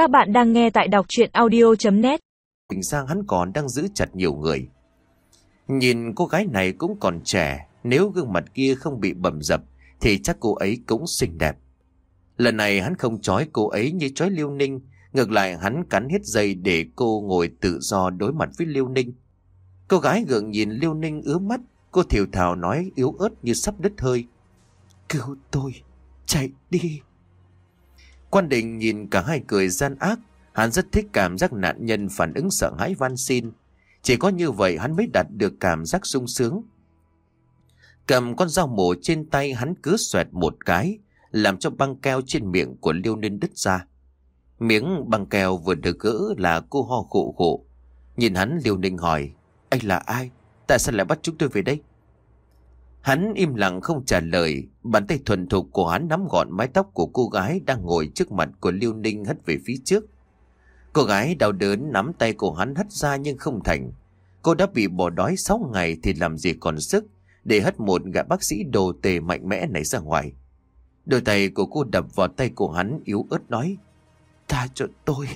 Các bạn đang nghe tại đọc chuyện audio.net Bình Giang hắn còn đang giữ chặt nhiều người. Nhìn cô gái này cũng còn trẻ, nếu gương mặt kia không bị bầm dập thì chắc cô ấy cũng xinh đẹp. Lần này hắn không trói cô ấy như trói Liêu Ninh, ngược lại hắn cắn hết dây để cô ngồi tự do đối mặt với Liêu Ninh. Cô gái gượng nhìn Liêu Ninh ứa mắt, cô thiểu thào nói yếu ớt như sắp đứt hơi. Cứu tôi, chạy đi. Quan định nhìn cả hai cười gian ác, hắn rất thích cảm giác nạn nhân phản ứng sợ hãi van xin. Chỉ có như vậy hắn mới đạt được cảm giác sung sướng. Cầm con dao mổ trên tay hắn cứ xoẹt một cái, làm cho băng keo trên miệng của Liêu Ninh đứt ra. Miếng băng keo vừa được gỡ là cô ho khổ khổ. Nhìn hắn Liêu Ninh hỏi, anh là ai? Tại sao lại bắt chúng tôi về đây? Hắn im lặng không trả lời, bàn tay thuần thục của hắn nắm gọn mái tóc của cô gái đang ngồi trước mặt của Liêu Ninh hất về phía trước. Cô gái đau đớn nắm tay của hắn hất ra nhưng không thành. Cô đã bị bỏ đói 6 ngày thì làm gì còn sức để hất một gã bác sĩ đồ tề mạnh mẽ này ra ngoài. Đôi tay của cô đập vào tay của hắn yếu ớt nói Tha cho tôi.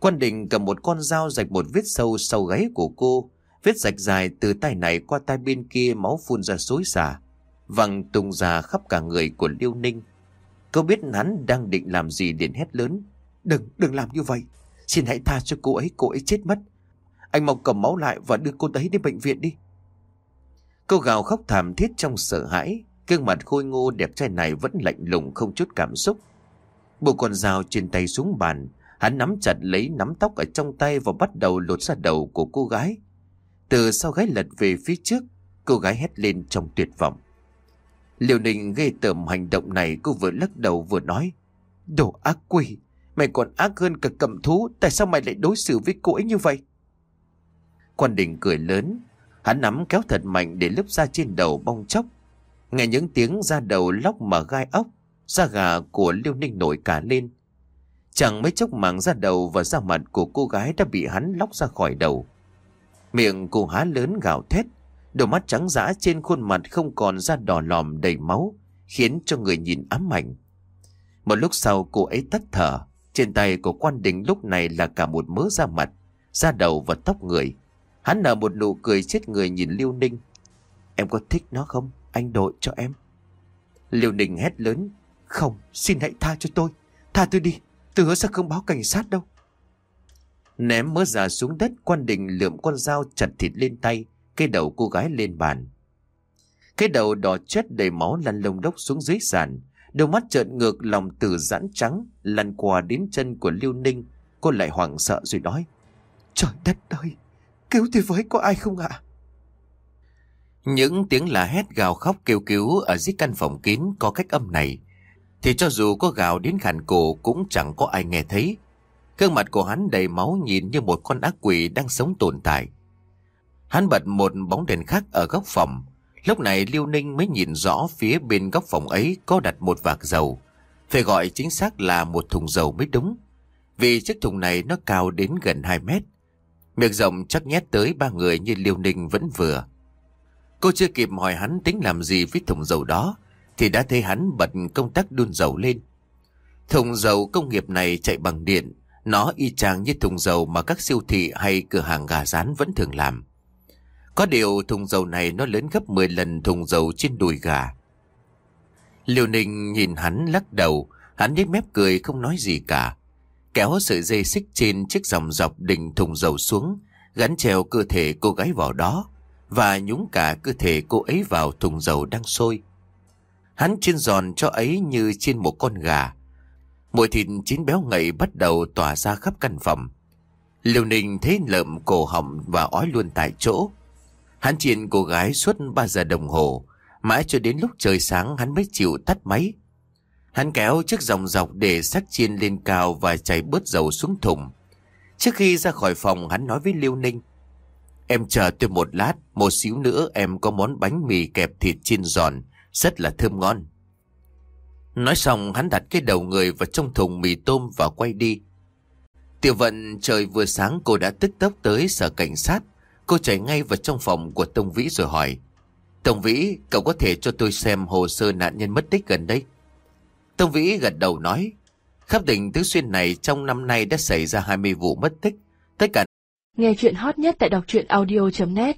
Quan định cầm một con dao rạch một vết sâu sau gáy của cô Vết rạch dài từ tay này qua tay bên kia máu phun ra xối xả, văng tung ra khắp cả người của Liêu Ninh. Cô biết hắn đang định làm gì đến hét lớn. Đừng, đừng làm như vậy. Xin hãy tha cho cô ấy, cô ấy chết mất. Anh mau cầm máu lại và đưa cô ấy đến bệnh viện đi. Cô gào khóc thảm thiết trong sợ hãi. Gương mặt khôi ngô đẹp trai này vẫn lạnh lùng không chút cảm xúc. Bộ con dao trên tay xuống bàn. Hắn nắm chặt lấy nắm tóc ở trong tay và bắt đầu lột ra đầu của cô gái. Từ sau gái lật về phía trước, cô gái hét lên trong tuyệt vọng. Liều Ninh ghê tởm hành động này cô vừa lắc đầu vừa nói. Đồ ác quỷ, mày còn ác hơn cả cầm thú, tại sao mày lại đối xử với cô ấy như vậy? Quan đình cười lớn, hắn nắm kéo thật mạnh để lướt ra trên đầu bong chóc. Nghe những tiếng ra đầu lóc mà gai ốc, da gà của Liêu Ninh nổi cả lên. Chẳng mấy chốc mảng da đầu và da mặt của cô gái đã bị hắn lóc ra khỏi đầu. Miệng cô há lớn gào thét, đôi mắt trắng dã trên khuôn mặt không còn da đỏ lòm đầy máu, khiến cho người nhìn ám ảnh. Một lúc sau cô ấy tắt thở, trên tay của quan đình lúc này là cả một mớ da mặt, da đầu và tóc người. Hắn nở một nụ cười chết người nhìn Liêu Ninh. Em có thích nó không? Anh đội cho em. Liêu Ninh hét lớn. Không, xin hãy tha cho tôi. Tha tôi đi, tôi hứa sẽ không báo cảnh sát đâu. Ném mớ già xuống đất quan đình lượm con dao chặt thịt lên tay, cây đầu cô gái lên bàn. Cái đầu đỏ chết đầy máu lăn lông đốc xuống dưới sàn, đôi mắt trợn ngược lòng từ giãn trắng, lăn qua đến chân của Lưu Ninh. Cô lại hoảng sợ rồi nói, Trời đất ơi, cứu tôi với có ai không ạ? Những tiếng là hét gào khóc kêu cứu ở dưới căn phòng kín có cách âm này, thì cho dù có gào đến khàn cổ cũng chẳng có ai nghe thấy. Gương mặt của hắn đầy máu nhìn như một con ác quỷ đang sống tồn tại. Hắn bật một bóng đèn khác ở góc phòng. Lúc này Liêu Ninh mới nhìn rõ phía bên góc phòng ấy có đặt một vạc dầu. Phải gọi chính xác là một thùng dầu mới đúng. Vì chiếc thùng này nó cao đến gần 2 mét. Miệng rộng chắc nhét tới ba người như Liêu Ninh vẫn vừa. Cô chưa kịp hỏi hắn tính làm gì với thùng dầu đó, thì đã thấy hắn bật công tắc đun dầu lên. Thùng dầu công nghiệp này chạy bằng điện, nó y chang như thùng dầu mà các siêu thị hay cửa hàng gà rán vẫn thường làm. Có điều thùng dầu này nó lớn gấp 10 lần thùng dầu trên đùi gà. Liêu Ninh nhìn hắn lắc đầu, hắn nhếch mép cười không nói gì cả. Kéo sợi dây xích trên chiếc dòng dọc đỉnh thùng dầu xuống, gắn treo cơ thể cô gái vào đó, và nhúng cả cơ thể cô ấy vào thùng dầu đang sôi. Hắn chiên giòn cho ấy như trên một con gà, Mùi thịt chín béo ngậy bắt đầu tỏa ra khắp căn phòng. Liêu Ninh thấy lợm cổ họng và ói luôn tại chỗ. Hắn chiên cô gái suốt 3 giờ đồng hồ, mãi cho đến lúc trời sáng hắn mới chịu tắt máy. Hắn kéo chiếc dòng dọc để sắc chiên lên cao và chảy bớt dầu xuống thùng. Trước khi ra khỏi phòng hắn nói với Liêu Ninh. Em chờ tôi một lát, một xíu nữa em có món bánh mì kẹp thịt chiên giòn, rất là thơm ngon. Nói xong hắn đặt cái đầu người vào trong thùng mì tôm và quay đi. Tiểu vận trời vừa sáng cô đã tức tốc tới sở cảnh sát. Cô chạy ngay vào trong phòng của Tông Vĩ rồi hỏi. Tông Vĩ, cậu có thể cho tôi xem hồ sơ nạn nhân mất tích gần đây? Tông Vĩ gật đầu nói. Khắp tỉnh Tứ Xuyên này trong năm nay đã xảy ra 20 vụ mất tích. Tất cả Nghe chuyện hot nhất tại đọc truyện audio.net